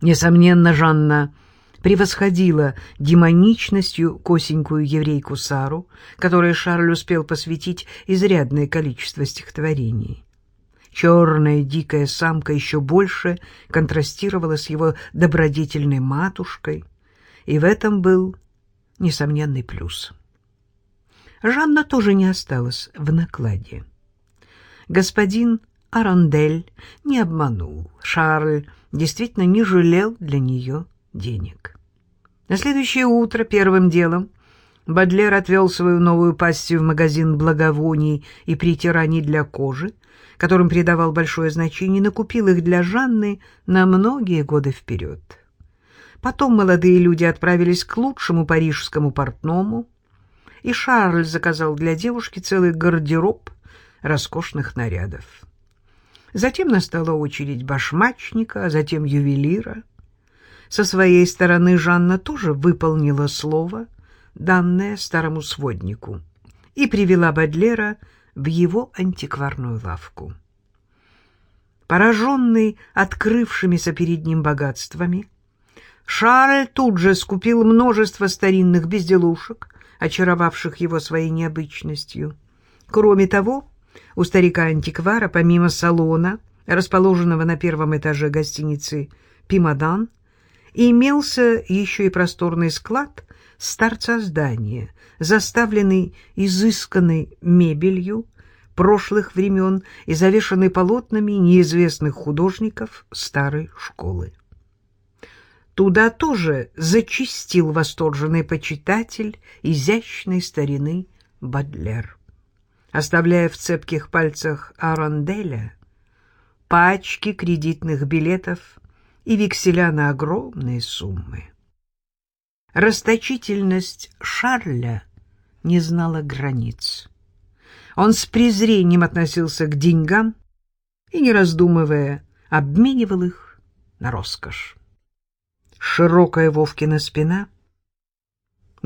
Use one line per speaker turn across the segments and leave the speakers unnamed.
Несомненно, Жанна превосходила демоничностью косенькую еврейку Сару, которой Шарль успел посвятить изрядное количество стихотворений. Черная дикая самка еще больше контрастировала с его добродетельной матушкой, и в этом был несомненный плюс. Жанна тоже не осталась в накладе. Господин Арондель не обманул. Шарль действительно не жалел для нее денег. На следующее утро первым делом Бадлер отвел свою новую пассию в магазин благовоний и притираний для кожи, которым придавал большое значение, накупил их для Жанны на многие годы вперед. Потом молодые люди отправились к лучшему парижскому портному, и Шарль заказал для девушки целый гардероб роскошных нарядов. Затем настала очередь башмачника, а затем ювелира. Со своей стороны Жанна тоже выполнила слово, данное старому своднику, и привела Бадлера в его антикварную лавку. Пораженный открывшимися перед ним богатствами, Шарль тут же скупил множество старинных безделушек, очаровавших его своей необычностью. Кроме того, у старика-антиквара, помимо салона, расположенного на первом этаже гостиницы «Пимадан», имелся еще и просторный склад старца здания, заставленный изысканной мебелью прошлых времен и завешанный полотнами неизвестных художников старой школы. Туда тоже зачистил восторженный почитатель изящной старины Бадлер оставляя в цепких пальцах Аронделя пачки кредитных билетов и векселя на огромные суммы. Расточительность Шарля не знала границ. Он с презрением относился к деньгам и, не раздумывая, обменивал их на роскошь. Широкая Вовкина спина —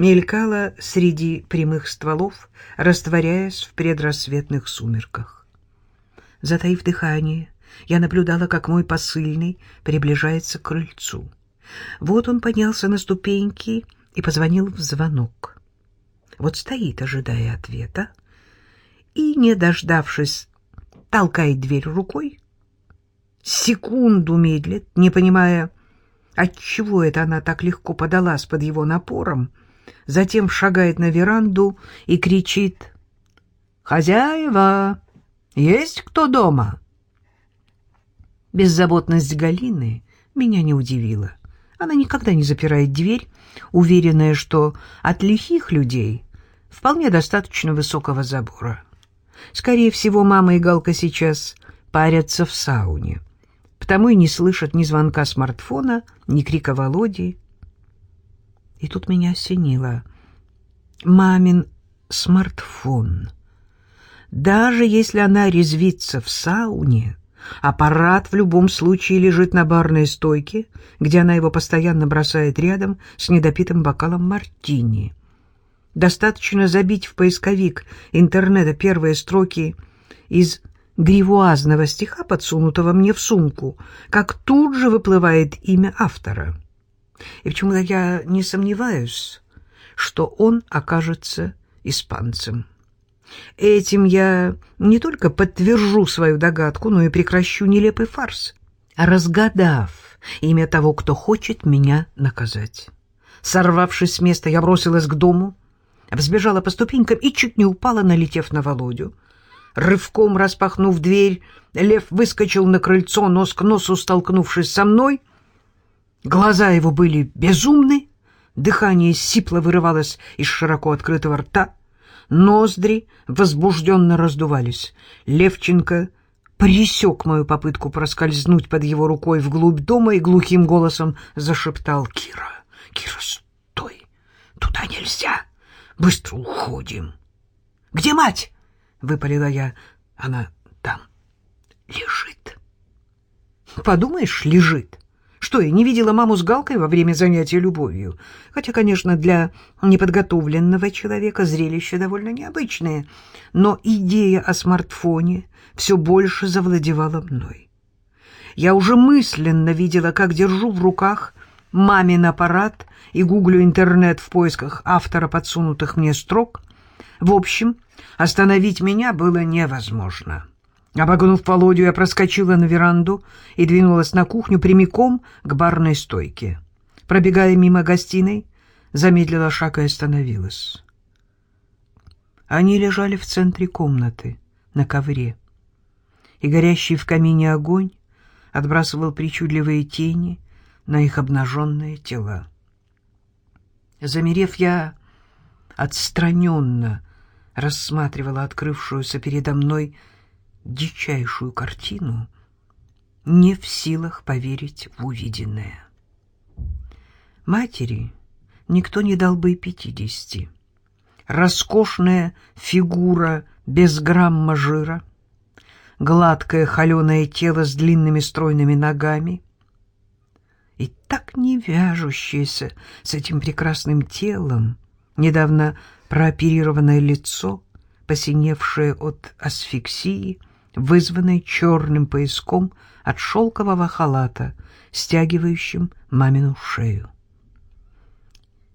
мелькала среди прямых стволов, растворяясь в предрассветных сумерках. Затаив дыхание, я наблюдала, как мой посыльный приближается к крыльцу. Вот он поднялся на ступеньки и позвонил в звонок. Вот стоит, ожидая ответа, и, не дождавшись, толкает дверь рукой, секунду медлит, не понимая, отчего это она так легко подалась под его напором, затем шагает на веранду и кричит «Хозяева, есть кто дома?» Беззаботность Галины меня не удивила. Она никогда не запирает дверь, уверенная, что от лихих людей вполне достаточно высокого забора. Скорее всего, мама и Галка сейчас парятся в сауне, потому и не слышат ни звонка смартфона, ни крика Володи, и тут меня осенило. Мамин смартфон. Даже если она резвится в сауне, аппарат в любом случае лежит на барной стойке, где она его постоянно бросает рядом с недопитым бокалом мартини. Достаточно забить в поисковик интернета первые строки из гривуазного стиха, подсунутого мне в сумку, как тут же выплывает имя автора — и почему-то я не сомневаюсь, что он окажется испанцем. Этим я не только подтвержу свою догадку, но и прекращу нелепый фарс, разгадав имя того, кто хочет меня наказать. Сорвавшись с места, я бросилась к дому, взбежала по ступенькам и чуть не упала, налетев на Володю. Рывком распахнув дверь, лев выскочил на крыльцо, нос к носу столкнувшись со мной — Глаза его были безумны, дыхание сипло вырывалось из широко открытого рта, ноздри возбужденно раздувались. Левченко пресек мою попытку проскользнуть под его рукой вглубь дома и глухим голосом зашептал «Кира, Кира, стой! Туда нельзя! Быстро уходим!» «Где мать?» — выпалила я. «Она там лежит». «Подумаешь, лежит. Что, я не видела маму с Галкой во время занятия любовью? Хотя, конечно, для неподготовленного человека зрелище довольно необычное. Но идея о смартфоне все больше завладевала мной. Я уже мысленно видела, как держу в руках мамин аппарат и гуглю интернет в поисках автора подсунутых мне строк. В общем, остановить меня было невозможно. Обогнув Володю, я проскочила на веранду и двинулась на кухню прямиком к барной стойке. Пробегая мимо гостиной, замедлила шаг и остановилась. Они лежали в центре комнаты, на ковре, и горящий в камине огонь отбрасывал причудливые тени на их обнаженные тела. Замерев, я отстраненно рассматривала открывшуюся передо мной дичайшую картину, не в силах поверить в увиденное. Матери никто не дал бы и пятидесяти. Роскошная фигура без грамма жира, гладкое холеное тело с длинными стройными ногами и так не вяжущееся с этим прекрасным телом, недавно прооперированное лицо, посиневшее от асфиксии, вызванной черным пояском от шелкового халата, стягивающим мамину шею.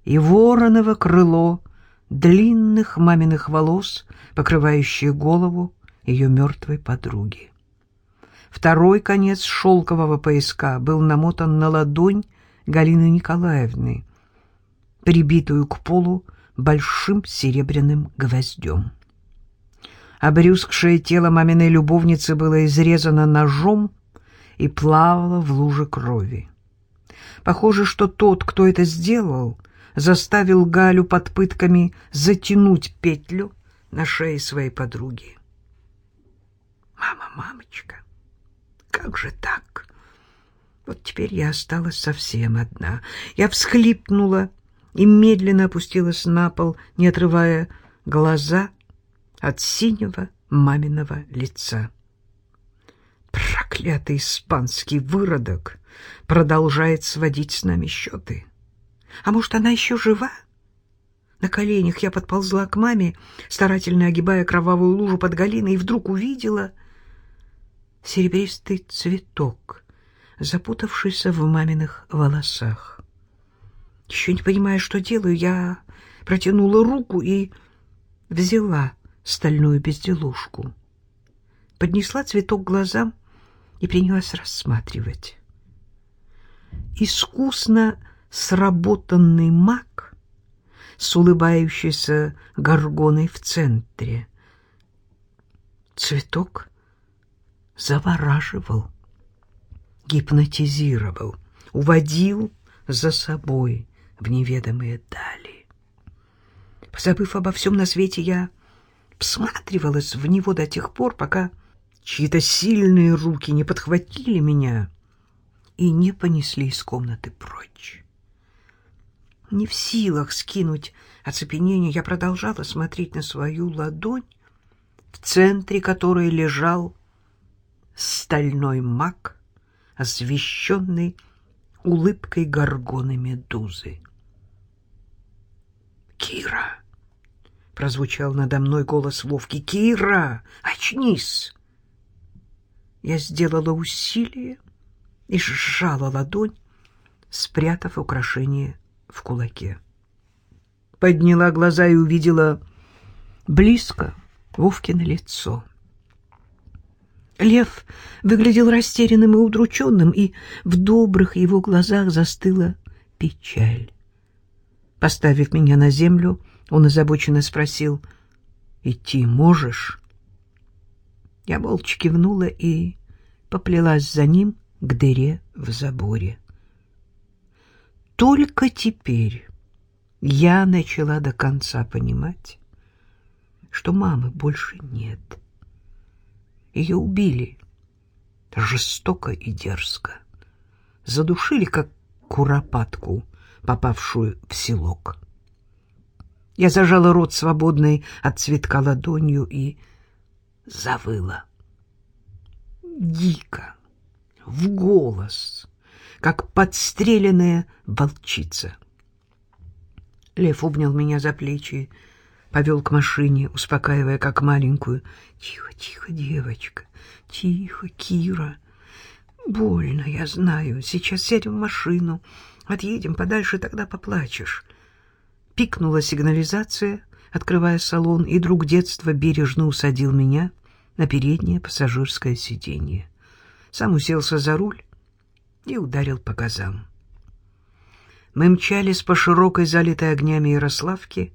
И вороново крыло длинных маминых волос, покрывающее голову ее мертвой подруги. Второй конец шелкового пояска был намотан на ладонь Галины Николаевны, прибитую к полу большим серебряным гвоздем. Обрюзгшее тело маминой любовницы было изрезано ножом и плавало в луже крови. Похоже, что тот, кто это сделал, заставил Галю под пытками затянуть петлю на шее своей подруги. «Мама, мамочка, как же так?» Вот теперь я осталась совсем одна. Я всхлипнула и медленно опустилась на пол, не отрывая глаза от синего маминого лица. Проклятый испанский выродок продолжает сводить с нами счеты. А может, она еще жива? На коленях я подползла к маме, старательно огибая кровавую лужу под Галиной, и вдруг увидела серебристый цветок, запутавшийся в маминых волосах. Еще не понимая, что делаю, я протянула руку и взяла стальную безделушку. Поднесла цветок к глазам и принялась рассматривать. Искусно сработанный маг с улыбающейся горгоной в центре. Цветок завораживал, гипнотизировал, уводил за собой в неведомые дали. Позабыв обо всем на свете, я всматривалась в него до тех пор, пока чьи-то сильные руки не подхватили меня и не понесли из комнаты прочь. Не в силах скинуть оцепенение, я продолжала смотреть на свою ладонь, в центре которой лежал стальной маг, освещенный улыбкой горгоны медузы. «Кира!» — прозвучал надо мной голос Вовки. «Кира, очнись!» Я сделала усилие и сжала ладонь, спрятав украшение в кулаке. Подняла глаза и увидела близко Вовкино лицо. Лев выглядел растерянным и удрученным, и в добрых его глазах застыла печаль. Поставив меня на землю, он озабоченно спросил, «Идти можешь?» Я молча кивнула и поплелась за ним к дыре в заборе. Только теперь я начала до конца понимать, что мамы больше нет. Ее убили жестоко и дерзко. Задушили, как куропатку, попавшую в селок. Я зажала рот свободной от цветка ладонью и завыла. Дико, в голос, как подстреленная волчица. Лев обнял меня за плечи, повел к машине, успокаивая как маленькую. «Тихо, тихо, девочка, тихо, Кира. Больно, я знаю. Сейчас сядем в машину, отъедем подальше, тогда поплачешь. Пикнула сигнализация, открывая салон, и друг детства бережно усадил меня на переднее пассажирское сиденье. Сам уселся за руль и ударил по газам. Мы мчались по широкой, залитой огнями Ярославке,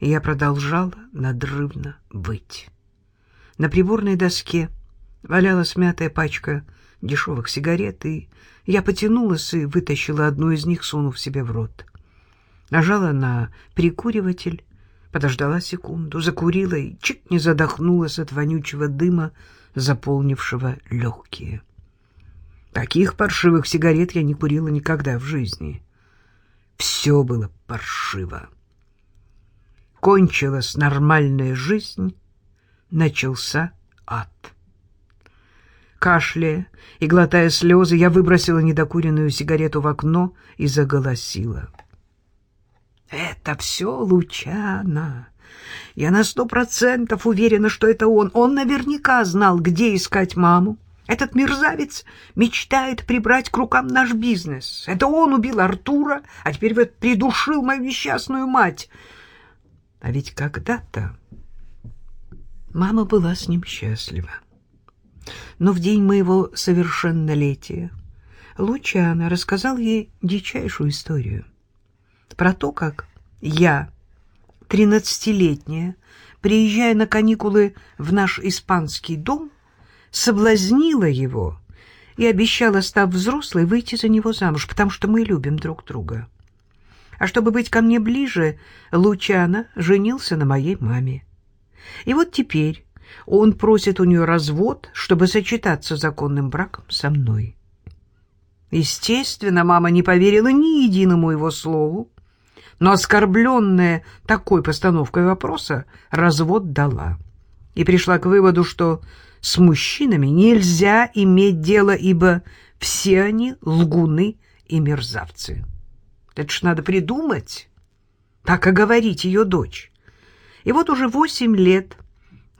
и я продолжала надрывно выть. На приборной доске валялась мятая пачка дешевых сигарет, и я потянулась и вытащила одну из них, сунув себе в рот. Нажала на прикуриватель, подождала секунду, закурила и чуть не задохнулась от вонючего дыма, заполнившего легкие. Таких паршивых сигарет я не курила никогда в жизни. Все было паршиво. Кончилась нормальная жизнь, начался ад. Кашляя и глотая слезы, я выбросила недокуренную сигарету в окно и заголосила. «Это все Лучана. Я на сто процентов уверена, что это он. Он наверняка знал, где искать маму. Этот мерзавец мечтает прибрать к рукам наш бизнес. Это он убил Артура, а теперь вот придушил мою несчастную мать. А ведь когда-то мама была с ним счастлива. Но в день моего совершеннолетия Лучана рассказал ей дичайшую историю про то, как я, тринадцатилетняя, приезжая на каникулы в наш испанский дом, соблазнила его и обещала, став взрослой, выйти за него замуж, потому что мы любим друг друга. А чтобы быть ко мне ближе, Лучана женился на моей маме. И вот теперь он просит у нее развод, чтобы сочетаться законным браком со мной. Естественно, мама не поверила ни единому его слову, но оскорбленная такой постановкой вопроса развод дала и пришла к выводу, что с мужчинами нельзя иметь дело, ибо все они лгуны и мерзавцы. Это ж надо придумать, так оговорить ее дочь. И вот уже восемь лет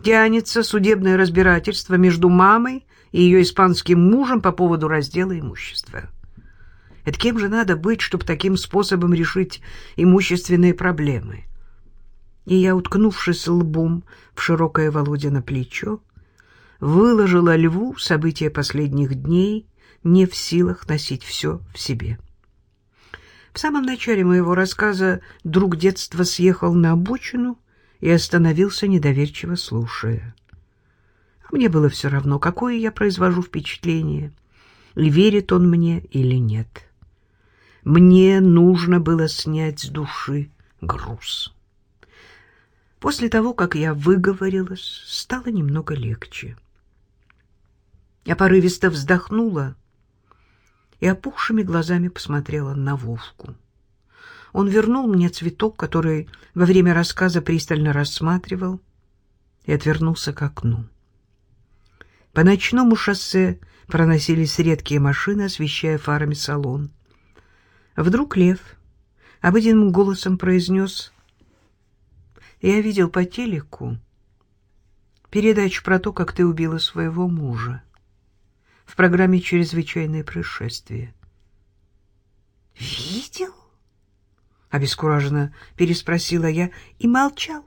тянется судебное разбирательство между мамой и ее испанским мужем по поводу раздела имущества. Это кем же надо быть, чтобы таким способом решить имущественные проблемы? И я, уткнувшись лбом в широкое Володя плечо, выложила льву события последних дней, не в силах носить все в себе. В самом начале моего рассказа друг детства съехал на обочину и остановился, недоверчиво слушая. Мне было все равно, какое я произвожу впечатление, верит он мне или нет. Мне нужно было снять с души груз. После того, как я выговорилась, стало немного легче. Я порывисто вздохнула и опухшими глазами посмотрела на Вовку. Он вернул мне цветок, который во время рассказа пристально рассматривал, и отвернулся к окну. По ночному шоссе проносились редкие машины, освещая фарами салон. Вдруг Лев обыденным голосом произнес «Я видел по телеку передачу про то, как ты убила своего мужа в программе «Чрезвычайное происшествие». «Видел?» — обескураженно переспросила я и молчал.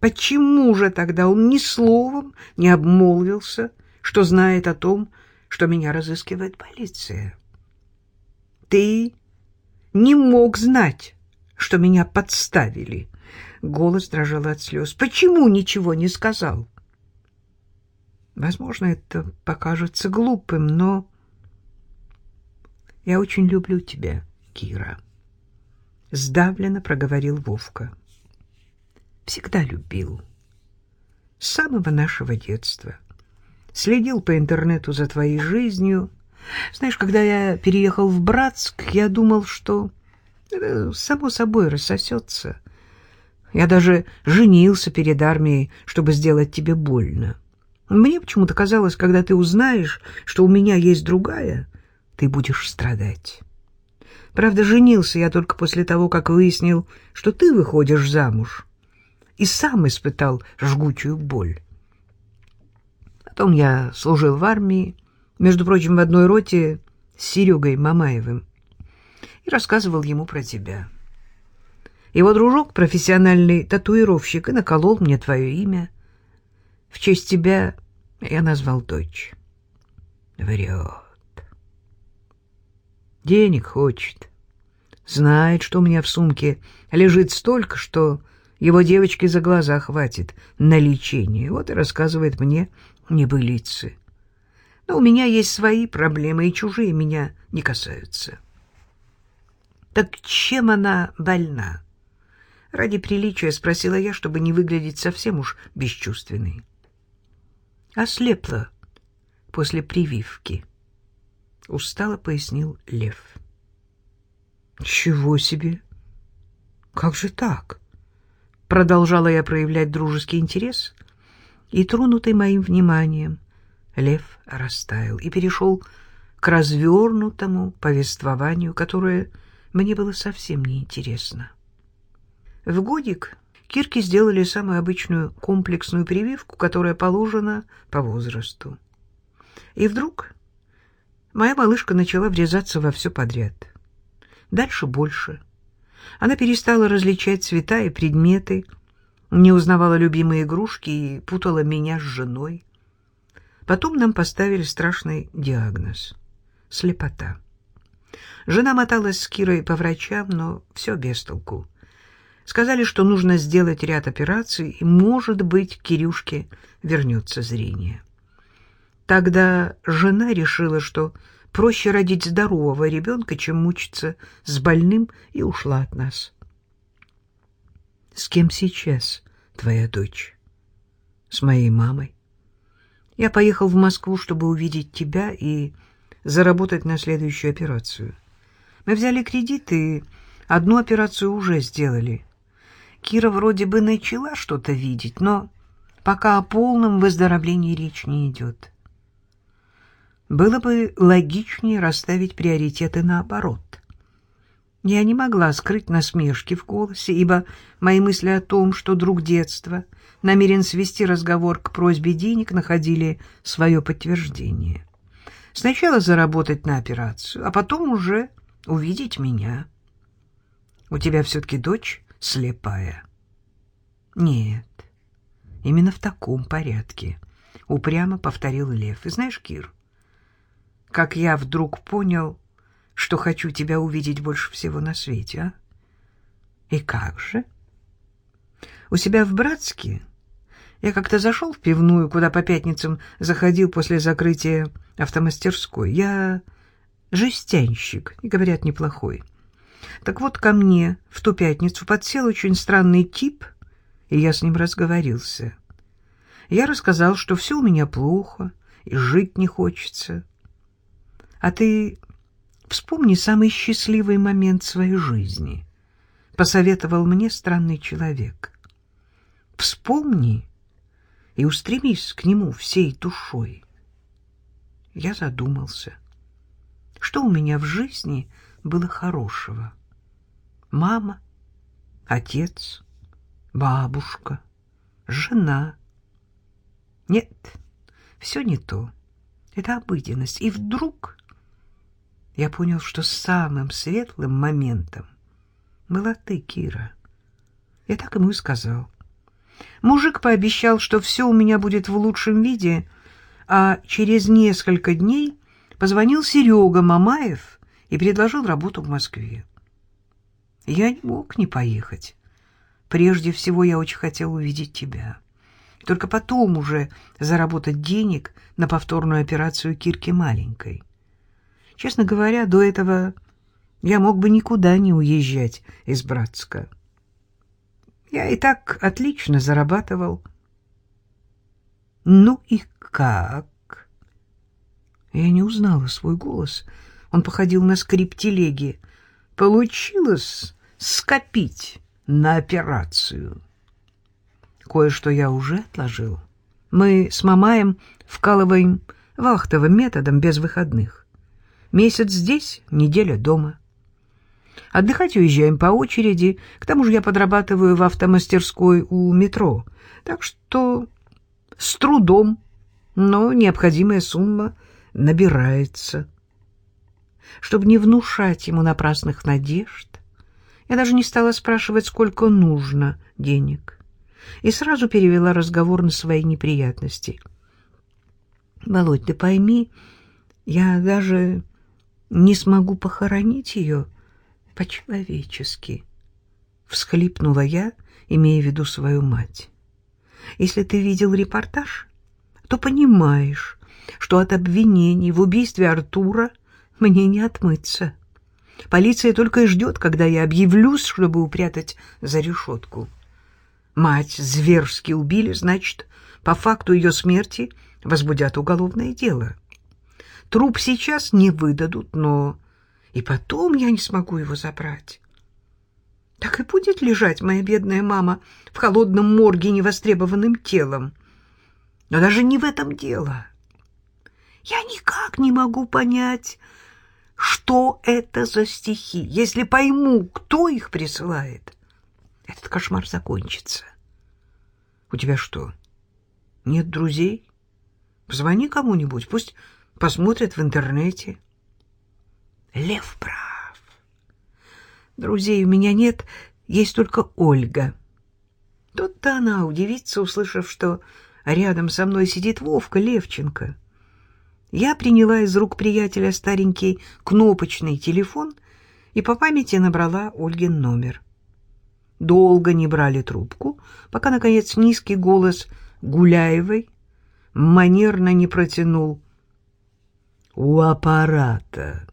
Почему же тогда он ни словом не обмолвился, что знает о том, что меня разыскивает полиция? Ты не мог знать, что меня подставили. Голос дрожал от слез. Почему ничего не сказал? Возможно, это покажется глупым, но я очень люблю тебя, Кира. Сдавленно проговорил Вовка. Всегда любил. С самого нашего детства. Следил по интернету за твоей жизнью. Знаешь, когда я переехал в Братск, я думал, что само собой рассосется. Я даже женился перед армией, чтобы сделать тебе больно. Мне почему-то казалось, когда ты узнаешь, что у меня есть другая, ты будешь страдать. Правда, женился я только после того, как выяснил, что ты выходишь замуж, и сам испытал жгучую боль. Потом я служил в армии, между прочим, в одной роте с Серегой Мамаевым, и рассказывал ему про тебя. Его дружок, профессиональный татуировщик, и наколол мне твое имя. В честь тебя я назвал дочь. Врет. Денег хочет. Знает, что у меня в сумке лежит столько, что его девочке за глаза хватит на лечение. Вот и рассказывает мне небылицы. Но у меня есть свои проблемы, и чужие меня не касаются. Так чем она больна? Ради приличия спросила я, чтобы не выглядеть совсем уж бесчувственной. Ослепла после прививки. Устало пояснил Лев. Чего себе? Как же так? Продолжала я проявлять дружеский интерес, и, тронутый моим вниманием, Лев растаял и перешел к развернутому повествованию, которое мне было совсем неинтересно. В годик Кирке сделали самую обычную комплексную прививку, которая положена по возрасту. И вдруг моя малышка начала врезаться во все подряд. Дальше больше. Она перестала различать цвета и предметы, не узнавала любимые игрушки и путала меня с женой. Потом нам поставили страшный диагноз — слепота. Жена моталась с Кирой по врачам, но все без толку. Сказали, что нужно сделать ряд операций, и, может быть, Кирюшке вернется зрение. Тогда жена решила, что проще родить здорового ребенка, чем мучиться с больным, и ушла от нас. — С кем сейчас твоя дочь? — С моей мамой. Я поехал в Москву, чтобы увидеть тебя и заработать на следующую операцию. Мы взяли кредит и одну операцию уже сделали. Кира вроде бы начала что-то видеть, но пока о полном выздоровлении речь не идет. Было бы логичнее расставить приоритеты наоборот. Я не могла скрыть насмешки в голосе, ибо мои мысли о том, что друг детства намерен свести разговор к просьбе денег, находили свое подтверждение. Сначала заработать на операцию, а потом уже увидеть меня. У тебя все-таки дочь слепая? Нет, именно в таком порядке, упрямо повторил Лев. И знаешь, Кир, как я вдруг понял, что хочу тебя увидеть больше всего на свете, а? И как же? У себя в Братске я как-то зашел в пивную, куда по пятницам заходил после закрытия автомастерской. Я жестянщик, и, говорят, неплохой. Так вот, ко мне в ту пятницу подсел очень странный тип, и я с ним разговорился. Я рассказал, что все у меня плохо, и жить не хочется. А ты вспомни самый счастливый момент своей жизни, — посоветовал мне странный человек. Вспомни и устремись к нему всей душой. Я задумался. Что у меня в жизни было хорошего? Мама, отец, бабушка, жена. Нет, все не то. Это обыденность. И вдруг я понял, что самым светлым моментом была ты, Кира. Я так ему и сказал. Мужик пообещал, что все у меня будет в лучшем виде, а через несколько дней позвонил Серега Мамаев и предложил работу в Москве. Я не мог не поехать. Прежде всего я очень хотел увидеть тебя. Только потом уже заработать денег на повторную операцию Кирки маленькой. Честно говоря, до этого я мог бы никуда не уезжать из Братска. Я и так отлично зарабатывал. Ну и как? Я не узнала свой голос. Он походил на скрип телеги. Получилось скопить на операцию. Кое-что я уже отложил. Мы с Мамаем вкалываем вахтовым методом без выходных. Месяц здесь, неделя дома. Отдыхать уезжаем по очереди. К тому же я подрабатываю в автомастерской у метро. Так что с трудом, но необходимая сумма набирается. Чтобы не внушать ему напрасных надежд, я даже не стала спрашивать, сколько нужно денег, и сразу перевела разговор на свои неприятности. «Володь, ты пойми, я даже не смогу похоронить ее по-человечески», — всхлипнула я, имея в виду свою мать. «Если ты видел репортаж, то понимаешь, что от обвинений в убийстве Артура мне не отмыться. Полиция только и ждет, когда я объявлюсь, чтобы упрятать за решетку. Мать зверски убили, значит, по факту ее смерти возбудят уголовное дело. Труп сейчас не выдадут, но и потом я не смогу его забрать. Так и будет лежать моя бедная мама в холодном морге невостребованным телом. Но даже не в этом дело. Я никак не могу понять, что это за стихи. Если пойму, кто их присылает, этот кошмар закончится. У тебя что, нет друзей? Позвони кому-нибудь, пусть посмотрят в интернете. Лев прав. Друзей у меня нет, есть только Ольга. Тут-то она удивится, услышав, что рядом со мной сидит Вовка Левченко — я приняла из рук приятеля старенький кнопочный телефон и по памяти набрала Ольгин номер. Долго не брали трубку, пока, наконец, низкий голос Гуляевой манерно не протянул «У аппарата».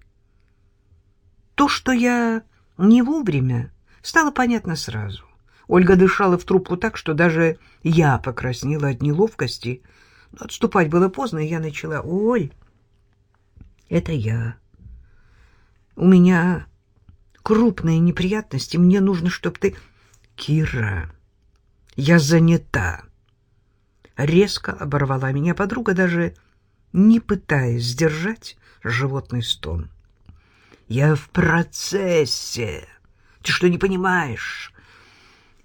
То, что я не вовремя, стало понятно сразу. Ольга дышала в трубку так, что даже я покраснела от неловкости — Отступать было поздно, и я начала. «Оль, это я. У меня крупные неприятности. Мне нужно, чтобы ты...» «Кира, я занята». Резко оборвала меня подруга, даже не пытаясь сдержать животный стон. «Я в процессе. Ты что, не понимаешь?»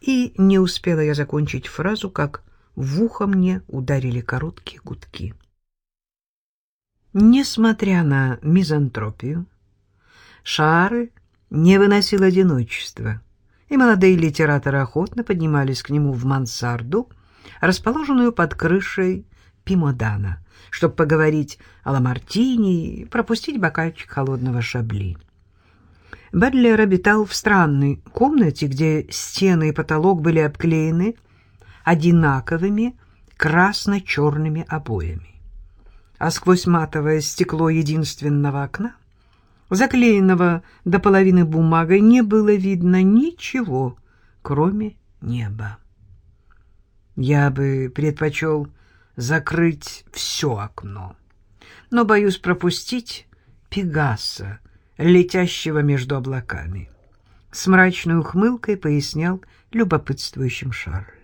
И не успела я закончить фразу, как в ухо мне ударили короткие гудки. Несмотря на мизантропию, Шары не выносил одиночества, и молодые литераторы охотно поднимались к нему в мансарду, расположенную под крышей Пимодана, чтобы поговорить о Ламартине и пропустить бокальчик холодного шабли. Бадлер обитал в странной комнате, где стены и потолок были обклеены одинаковыми красно-черными обоями. А сквозь матовое стекло единственного окна, заклеенного до половины бумагой, не было видно ничего, кроме неба. Я бы предпочел закрыть все окно, но боюсь пропустить Пегаса, летящего между облаками. С мрачной ухмылкой пояснял любопытствующим Шарль.